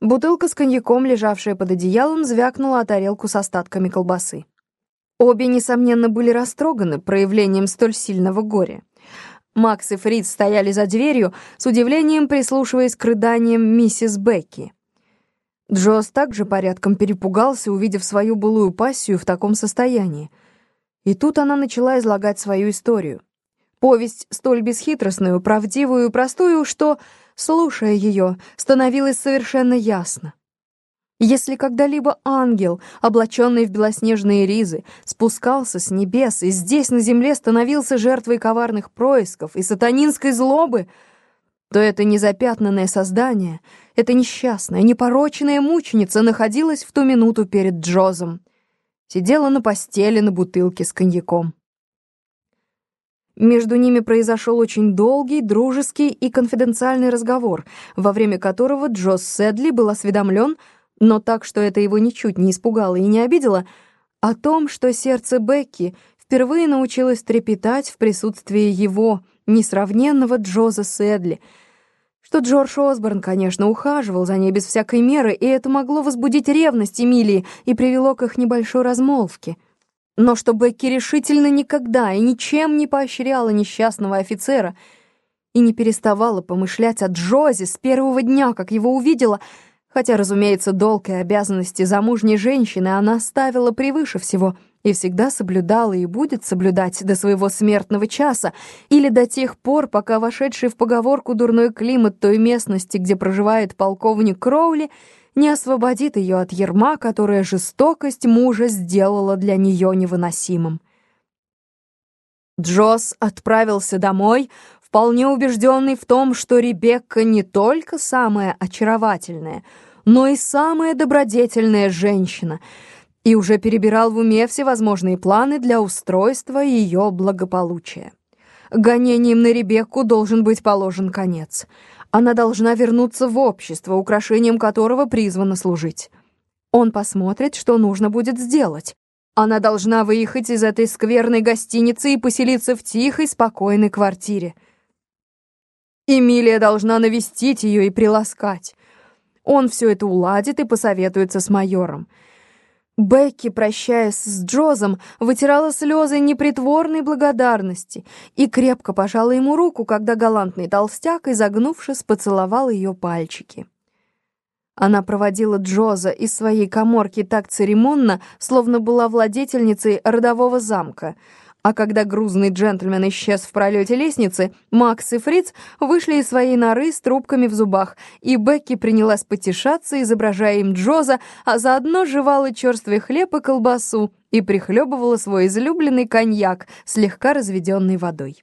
Бутылка с коньяком, лежавшая под одеялом, звякнула о тарелку с остатками колбасы. Обе, несомненно, были растроганы проявлением столь сильного горя. Макс и Фриц стояли за дверью, с удивлением прислушиваясь к рыданиям миссис Бекки. Джоз также порядком перепугался, увидев свою былую пассию в таком состоянии. И тут она начала излагать свою историю. Повесть столь бесхитростную, правдивую и простую, что, слушая ее, становилось совершенно ясно. Если когда-либо ангел, облаченный в белоснежные ризы, спускался с небес и здесь на земле становился жертвой коварных происков и сатанинской злобы, то это незапятнанное создание, эта несчастная, непорочная мученица находилась в ту минуту перед Джозом. Сидела на постели на бутылке с коньяком. Между ними произошел очень долгий, дружеский и конфиденциальный разговор, во время которого Джоз Сэдли был осведомлен но так, что это его ничуть не испугало и не обидело, о том, что сердце Бекки впервые научилось трепетать в присутствии его, несравненного Джоза Сэдли, что Джордж Осборн, конечно, ухаживал за ней без всякой меры, и это могло возбудить ревность Эмилии и привело к их небольшой размолвке. Но что Бекки решительно никогда и ничем не поощряла несчастного офицера и не переставала помышлять о Джозе с первого дня, как его увидела — Хотя, разумеется, долг и обязанности замужней женщины она ставила превыше всего и всегда соблюдала и будет соблюдать до своего смертного часа или до тех пор, пока вошедший в поговорку дурной климат той местности, где проживает полковник Кроули, не освободит ее от ерма, которое жестокость мужа сделала для нее невыносимым. Джосс отправился домой, вполне убежденный в том, что Ребекка не только самая очаровательная, но и самая добродетельная женщина, и уже перебирал в уме всевозможные планы для устройства ее благополучия. Гонением на Ребекку должен быть положен конец. Она должна вернуться в общество, украшением которого призвана служить. Он посмотрит, что нужно будет сделать. Она должна выехать из этой скверной гостиницы и поселиться в тихой, спокойной квартире. Эмилия должна навестить ее и приласкать. Он все это уладит и посоветуется с майором. Бекки, прощаясь с Джозом, вытирала слезы непритворной благодарности и крепко пожала ему руку, когда галантный толстяк, изогнувшись, поцеловал ее пальчики. Она проводила Джоза из своей коморки так церемонно, словно была владетельницей родового замка — а когда грузный джентльмен исчез в пролете лестницы, Макс и Фриц вышли из своей норы с трубками в зубах, и Бекки принялась потешаться, изображая им Джоза, а заодно жевала черствый хлеб и колбасу и прихлебывала свой излюбленный коньяк, слегка разведенный водой.